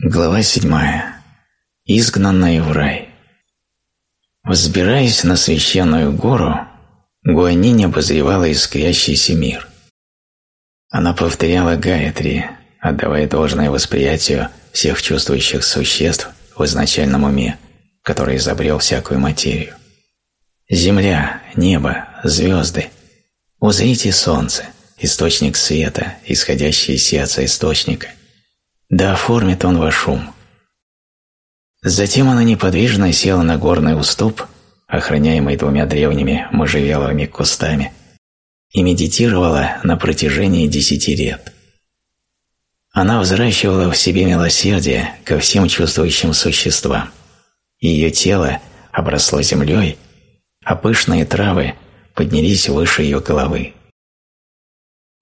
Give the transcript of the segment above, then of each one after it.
Глава седьмая. Изгнанные в рай. Взбираясь на священную гору, Гуанинь обозревала искрящийся мир. Она повторяла Гаятри, отдавая должное восприятию всех чувствующих существ в изначальном уме, который изобрел всякую материю. Земля, небо, звезды. Узрите солнце, источник света, исходящий из сердца источника. Да оформит он ваш ум. Затем она неподвижно села на горный уступ, охраняемый двумя древними можжевеловыми кустами, и медитировала на протяжении десяти лет. Она взращивала в себе милосердие ко всем чувствующим существам. Ее тело обросло землей, а пышные травы поднялись выше ее головы.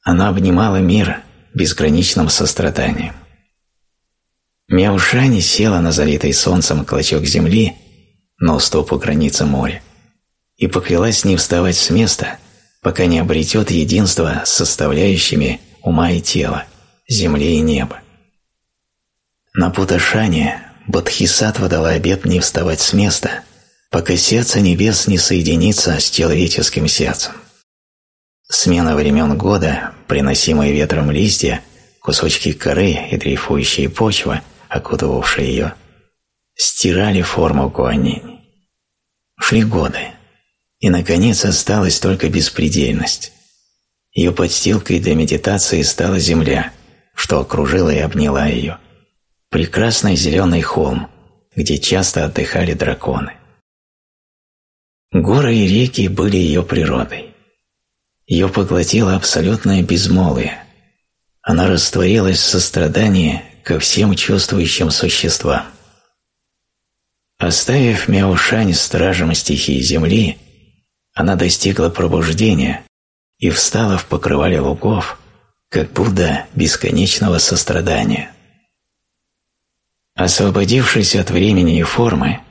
Она обнимала мир безграничным состраданием. Мяушани села на залитый солнцем клочок земли на уступ у границы моря и поклялась не вставать с места, пока не обретет единство с составляющими ума и тела, земли и неба. На Путашане Бодхисаттва дала обет не вставать с места, пока сердце небес не соединится с человеческим сердцем. Смена времен года, приносимые ветром листья, кусочки коры и дрейфующие почва – окутывавшие ее, стирали форму Гуанинь. Шли годы, и, наконец, осталась только беспредельность. Ее подстилкой для медитации стала земля, что окружила и обняла ее. Прекрасный зеленый холм, где часто отдыхали драконы. Горы и реки были ее природой. Ее поглотило абсолютное безмолвие. Она растворилась в сострадании ко всем чувствующим существам. Оставив Мяушань стражем стихии Земли, она достигла пробуждения и встала в покрывале лугов, как Будда бесконечного сострадания. Освободившись от времени и формы,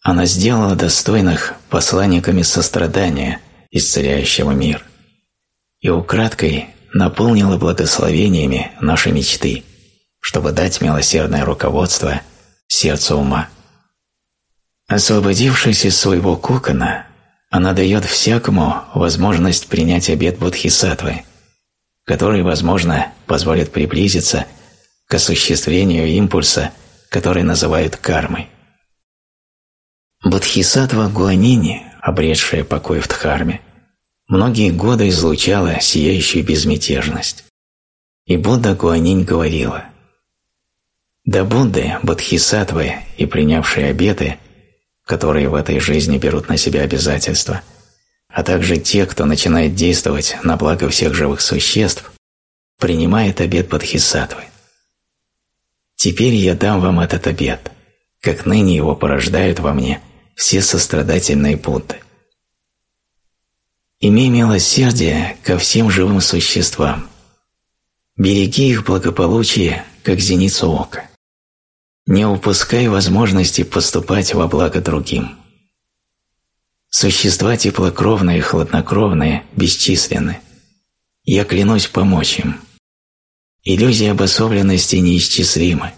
она сделала достойных посланниками сострадания, исцеляющего мир, и украдкой наполнила благословениями наши мечты – чтобы дать милосердное руководство сердцу ума. Освободившись из своего кокона, она дает всякому возможность принять обет Бодхисаттвы, который, возможно, позволит приблизиться к осуществлению импульса, который называют кармой. Бодхисаттва Гуанини, обретшая покой в Дхарме, многие годы излучала сияющую безмятежность. И Будда Гуанинь говорила да Будды, Бодхисаттвы и принявшие обеты, которые в этой жизни берут на себя обязательства, а также те, кто начинает действовать на благо всех живых существ, принимает обет Бодхисаттвы. Теперь я дам вам этот обет, как ныне его порождают во мне все сострадательные Будды. Имей милосердие ко всем живым существам. Береги их благополучие, как зеницу ока. Не упускай возможности поступать во благо другим. Существа теплокровные и хладнокровные бесчисленны. Я клянусь помочь им. Иллюзия обособленности неисчислима.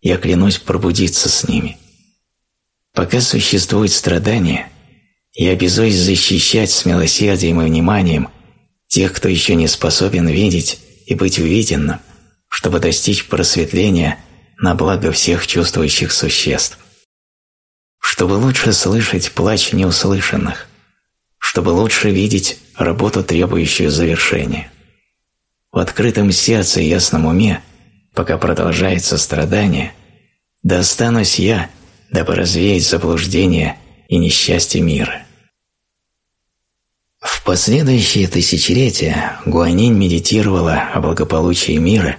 Я клянусь пробудиться с ними. Пока существует страдание, я обязуюсь защищать с милосердием и вниманием тех, кто еще не способен видеть и быть увиденным, чтобы достичь просветления на благо всех чувствующих существ. Чтобы лучше слышать плач неуслышанных, чтобы лучше видеть работу, требующую завершения. В открытом сердце и ясном уме, пока продолжается страдание, да останусь я, дабы развеять заблуждение и несчастье мира. В последующие тысячелетия Гуанинь медитировала о благополучии мира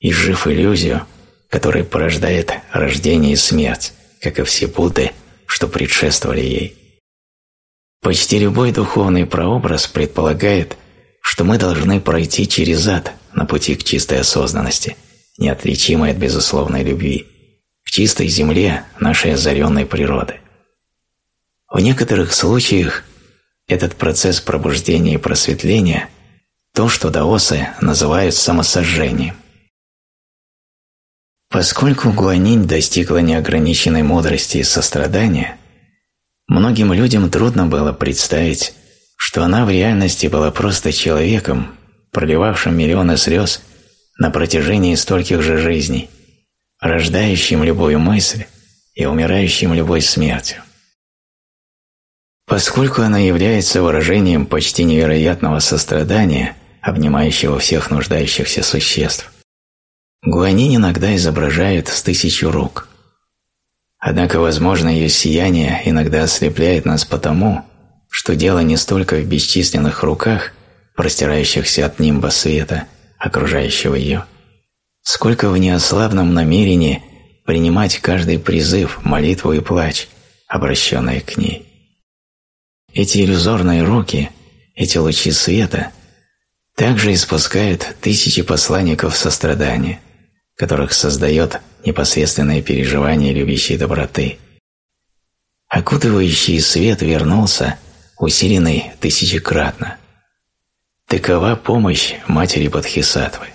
и, жив иллюзию, который порождает рождение и смерть, как и все Будды, что предшествовали ей. Почти любой духовный прообраз предполагает, что мы должны пройти через ад на пути к чистой осознанности, неотличимой от безусловной любви, к чистой земле нашей озаренной природы. В некоторых случаях этот процесс пробуждения и просветления – то, что даосы называют самосожжением. Поскольку Гуанинь достигла неограниченной мудрости и сострадания, многим людям трудно было представить, что она в реальности была просто человеком, проливавшим миллионы слез на протяжении стольких же жизней, рождающим любую мысль и умирающим любой смертью. Поскольку она является выражением почти невероятного сострадания, обнимающего всех нуждающихся существ, Гуанинь иногда изображают с тысячу рук. Однако, возможно, ее сияние иногда ослепляет нас потому, что дело не столько в бесчисленных руках, простирающихся от нимба света, окружающего ее, сколько в неослабном намерении принимать каждый призыв, молитву и плач, обращенные к ней. Эти иллюзорные руки, эти лучи света также испускают тысячи посланников сострадания – которых создает непосредственное переживание любящей доброты. Окутывающий свет вернулся, усиленный тысячекратно. Такова помощь матери Бодхисаттвы.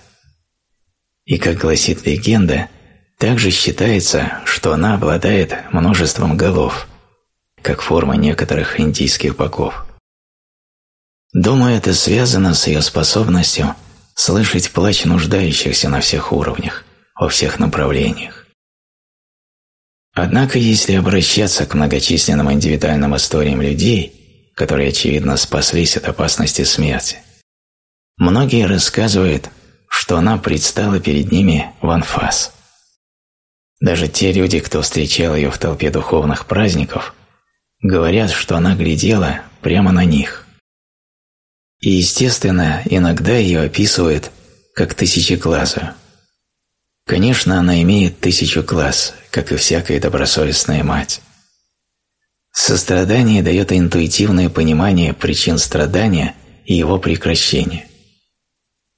И, как гласит легенда, также считается, что она обладает множеством голов, как форма некоторых индийских богов. Думаю, это связано с ее способностью слышать плач нуждающихся на всех уровнях во всех направлениях. Однако, если обращаться к многочисленным индивидуальным историям людей, которые, очевидно, спаслись от опасности смерти, многие рассказывают, что она предстала перед ними в анфас. Даже те люди, кто встречал ее в толпе духовных праздников, говорят, что она глядела прямо на них. И, естественно, иногда ее описывают как тысячеглазую – Конечно, она имеет тысячу глаз, как и всякая добросовестная мать. Сострадание дает интуитивное понимание причин страдания и его прекращения.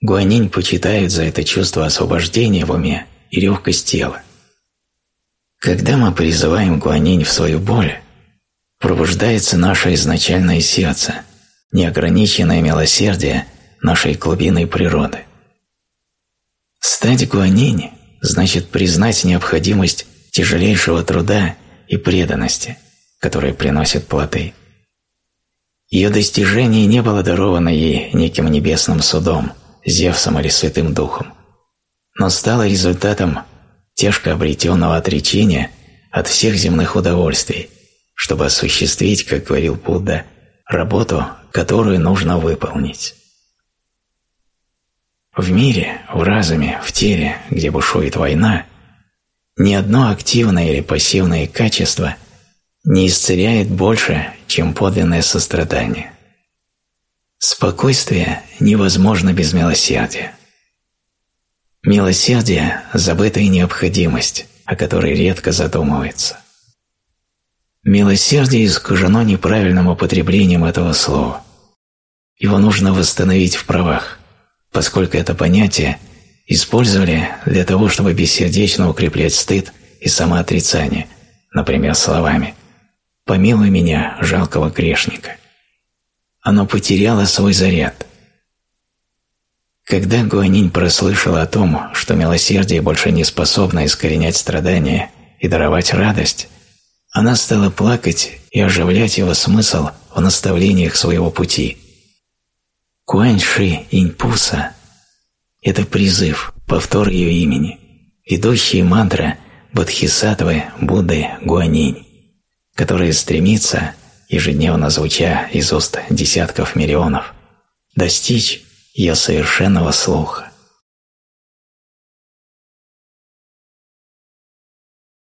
Гуанинь почитают за это чувство освобождения в уме и легкость тела. Когда мы призываем Гуанинь в свою боль, пробуждается наше изначальное сердце, неограниченное милосердие нашей глубинной природы. Стать Гуанинь значит признать необходимость тяжелейшего труда и преданности, которые приносят плоды. Ее достижение не было даровано ей неким небесным судом, Зевсом или Святым Духом, но стало результатом тяжко обретенного отречения от всех земных удовольствий, чтобы осуществить, как говорил Будда, работу, которую нужно выполнить. В мире, в разуме, в теле, где бушует война, ни одно активное или пассивное качество не исцеляет больше, чем подлинное сострадание. Спокойствие невозможно без милосердия. Милосердие – забытая необходимость, о которой редко задумывается. Милосердие искажено неправильным употреблением этого слова. Его нужно восстановить в правах поскольку это понятие использовали для того, чтобы бессердечно укреплять стыд и самоотрицание, например, словами «помилуй меня, жалкого грешника». Оно потеряло свой заряд. Когда Гуанинь прослышала о том, что милосердие больше не способно искоренять страдания и даровать радость, она стала плакать и оживлять его смысл в наставлениях своего пути – Куаньши Иньпуса – это призыв, повтор ее имени, ведущий мантра Бодхисаттвы Будды Гуанинь, которая стремится, ежедневно звуча из уст десятков миллионов, достичь ее совершенного слуха.